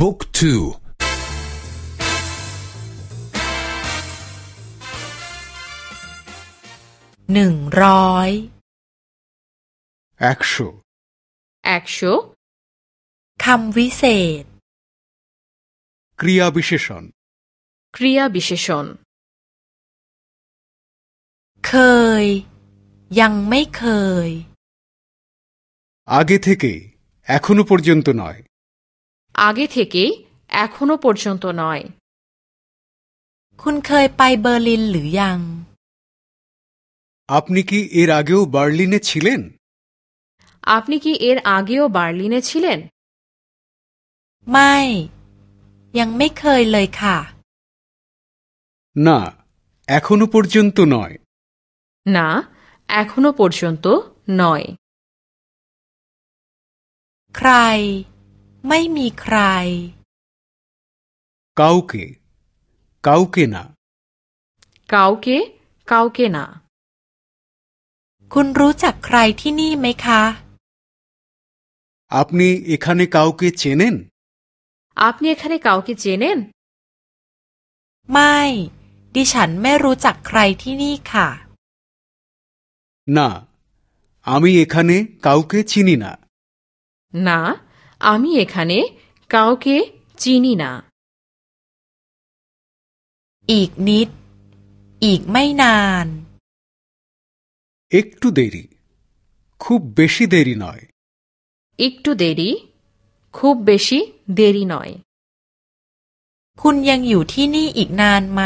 บุ๊กทูหนึ่งร้อยเอ็กโชเอ็กโชคำวิเศษกริยาบิเชชนกริยาบิเชชนเคย ยังไม่เคย আগে থেকে এখনো পর্যন্ত নয় আগে থেকে এখনো পর্যন্ত নয় คุณเคยไปเบอร์ลินหรือยัง আপনি কি এর আগেও বার্লিনে ছিলেন আপনি কি এর আগেও বার্লিনে ছিলেন ไม่ ยังไม่เคยเลยค่ะ না এখনো পর্যন্ত নয় না এখনো পর্যন্ত নয় ใคร ไม่มีใคร কাউকে কাউকে না কাউকে কাউকে না คุณรู้จักใครที่นี่ไหมคะ আপনি এখানে কাউকে চেনেন আপনি এখানে কাউকে চেনেন ไม่ ดิฉันไม่รู้จักใครที่นี่ค่ะ না আমি এখানে কাউকে চিনি না না আমি এখানে কাউকে চিনি না อีกนิด อีกไม่นาน একটু দেরি খুব বেশি দেরি নয় একটু দেরি খুব বেশি দেরি নয় คุณยังอยู่ที่นี่อีกนานไหม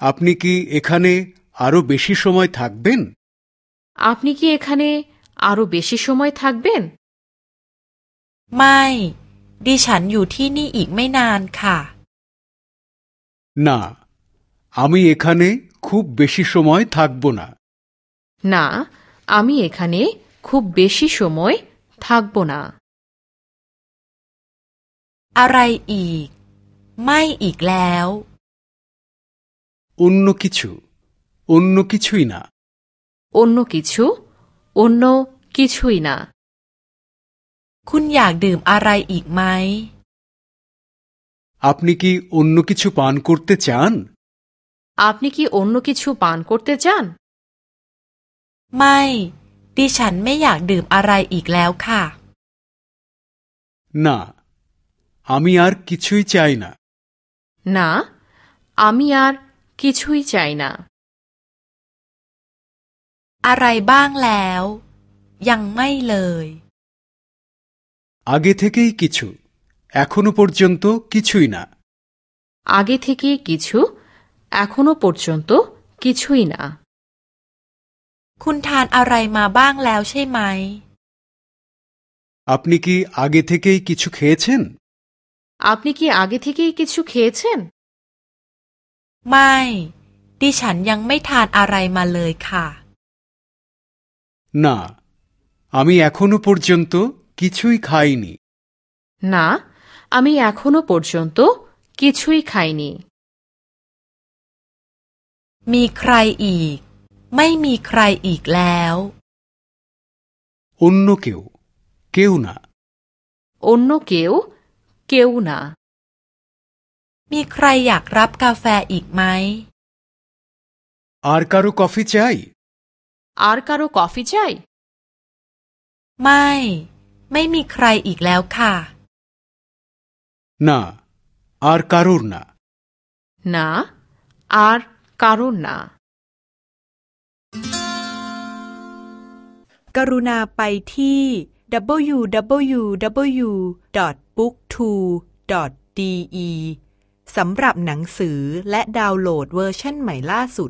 আপনি কি এখানে আরো বেশি সময় থাকবেন আপনি কি এখানে আরো বেশি সময় থাকবেন ไม่ ดิฉันอยู่ที่นี่อีกไม่นานค่ะ না আমি এখানে খুব বেশি সময় থাকব না না আমি এখানে খুব বেশি সময় থাকব না อะไรอีก ไม่อีกแล้ว অন্য কিছু অন্য কিছুই না অন্য কিছু অন্য কিছুই না คุณอยากดื่มอะไรอีกไหม আপনি কি অন্য কিছু পান করতে চান আপনি কি অন্য কিছু পান করতে চান ไม่ ดิฉันไม่อยากดื่มอะไรอีกแล้วค่ะ না আমি আর কিছুই চাই না না আমি আর কিছুই চাই না อะไรบ้างแล้ว ยังไม่เลย আগে থেকেই কিছু এখনো পর্যন্ত কিছুই না আগে থেকে কিছু এখনো পর্যন্ত কিছুই না คุณทานอะไรมาบ้างแล้วใช่ไหม আপনি কি আগে থেকেই কিছু খেয়েছেন আপনি কি আগে থেকেই কিছু খেয়েছেন ไม่ ดิฉันยังไม่ทานอะไรมาเลยค่ะ না আমি এখনো পর্যন্ত কিছুই খাইনি না আমি এখনো পর্যন্ত কিছুই খাইনি มีใครอีก ไม่มีใครอีกแล้ว অন্য কেউ কেউ না অন্য কেউ কেউ না มีใครอยากรับกาแฟอีกไหม আর কারো কফি চাই আর কারো কফি চাই ไม่ ไม่มีใครอีกแล้วค่ะ না আর কারোর না না আর কারোর না กรุณาไปที่ www.booktwo.de สำหรับหนังสือและดาวน์โหลดเวอร์ชันใหม่ล่าสุด